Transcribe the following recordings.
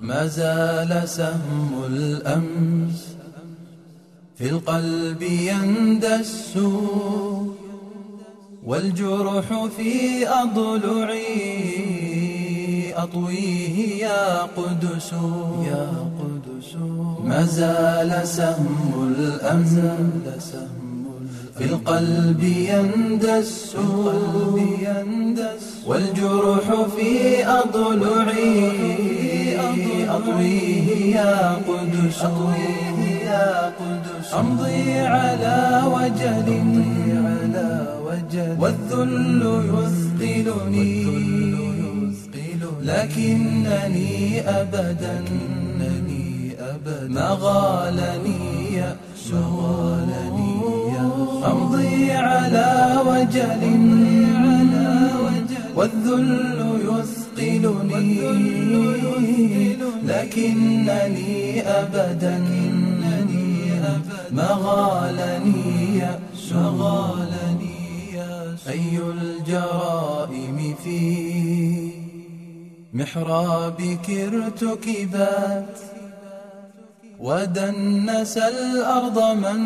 ما زال سهم الأمس في القلب يندس والجرح في أضلعي أطويه يا قدس. يا قدس. ما زال سهم الأمس. في القلب يندس والجرح في أضلعي. أطويه يا قدس. أمضي على وجل. والذل يثقلني. لكنني أبدا. ما غالني يأس أمضي على وجل والذل يثقلني لكنني أبدا ما غالني يأس أي الجرائم في محرابك ارتكبات ودنس الأرض من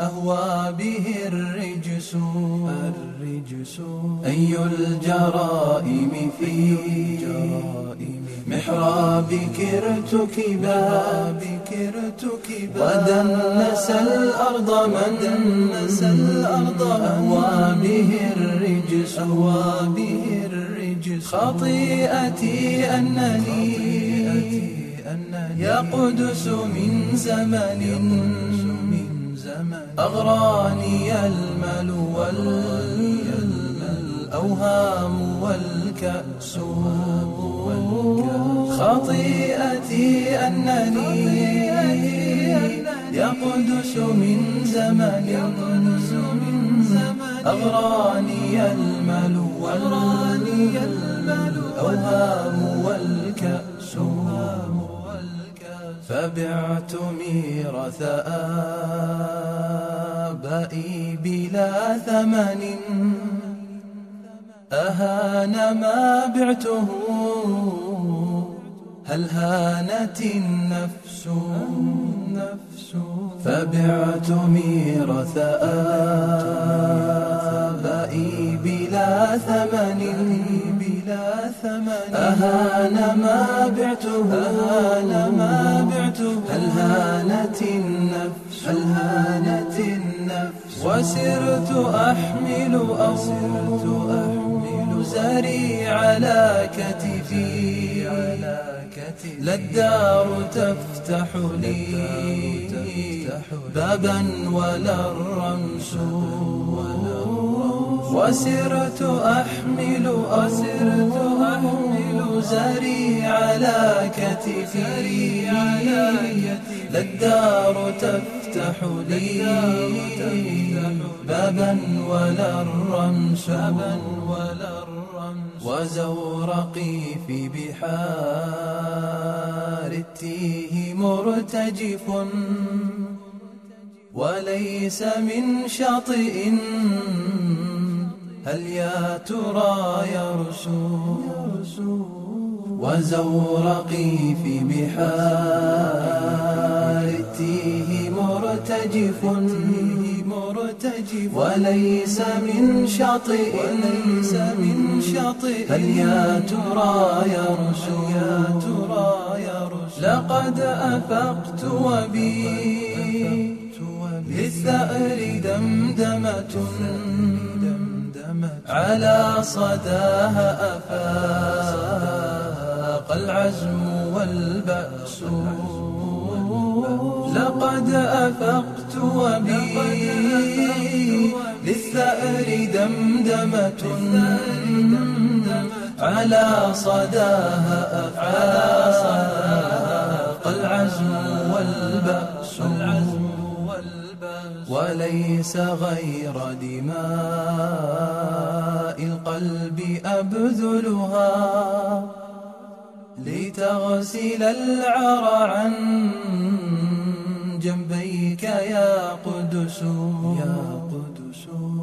أهوى به الرجس. الرجس. أي الجرائم في محرابك ارتكبا ودنس الأرض من دنس الأرض أهوى به الرجس. أهوى به الرجس. خطيئتي أنني يا قدس من زمن. أغراني المل والأوهام والكأس. خطيئتي أنني يا قدس من زمن أغراني المل والأوهام والكأس. فبعت ميراث بلا ثمن. أهان ما بعته. هل هانت النفس؟ فبعت ميراث آبائي بلا ثمن. بلا ثمن أهان ما بعته. أهان ما بعته. هل هانت النفس؟ هل هانت وسرت أحمل أسرت أحمل زري على كتفي. لا الدار تفتح لي بابا ولا الرمس. وسرت أحمل أسرت أحمل زري على كتفي. الدار تفتح لي بابا ولا الرمس ولا الرمس وزورقي في بحار التيه مرتجف وليس من شاطئ هل يا ترى يرسو وزورقي في بحار التيه مرتجف وليس من شاطئ وليس من شاطئ. هل يا ترى يرسو يا ترى يرسو لقد أفقت وبي للثأر دمدمة على صداها العزم والبأس. لقد أفقت وبي للثأر دمدمة على صداها أفاق العزم والبأس. وليس غير دماء القلب أبذلها. لتغسل العرى عن جنبيك يا قدس. يا قدس.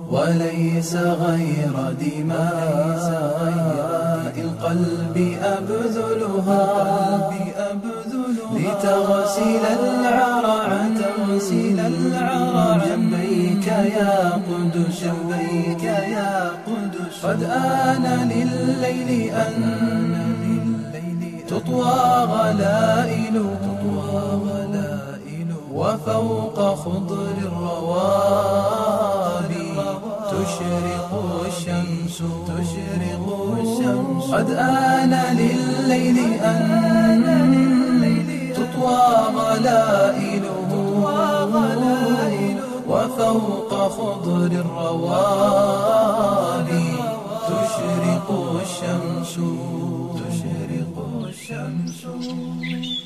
وليس غير دماء القلب أبذلها. لتغسل العرى عن تغسل العرى جنبيك يا قدس. جنبيك يا قدس. قد آن لليل أن تطوى غلائله وفوق خضر الروابي تشرق الشمس تشرق الشمس. قد آن لليل أن تطوى غلائله وفوق خضر الروابي تشرق الشمس. полный.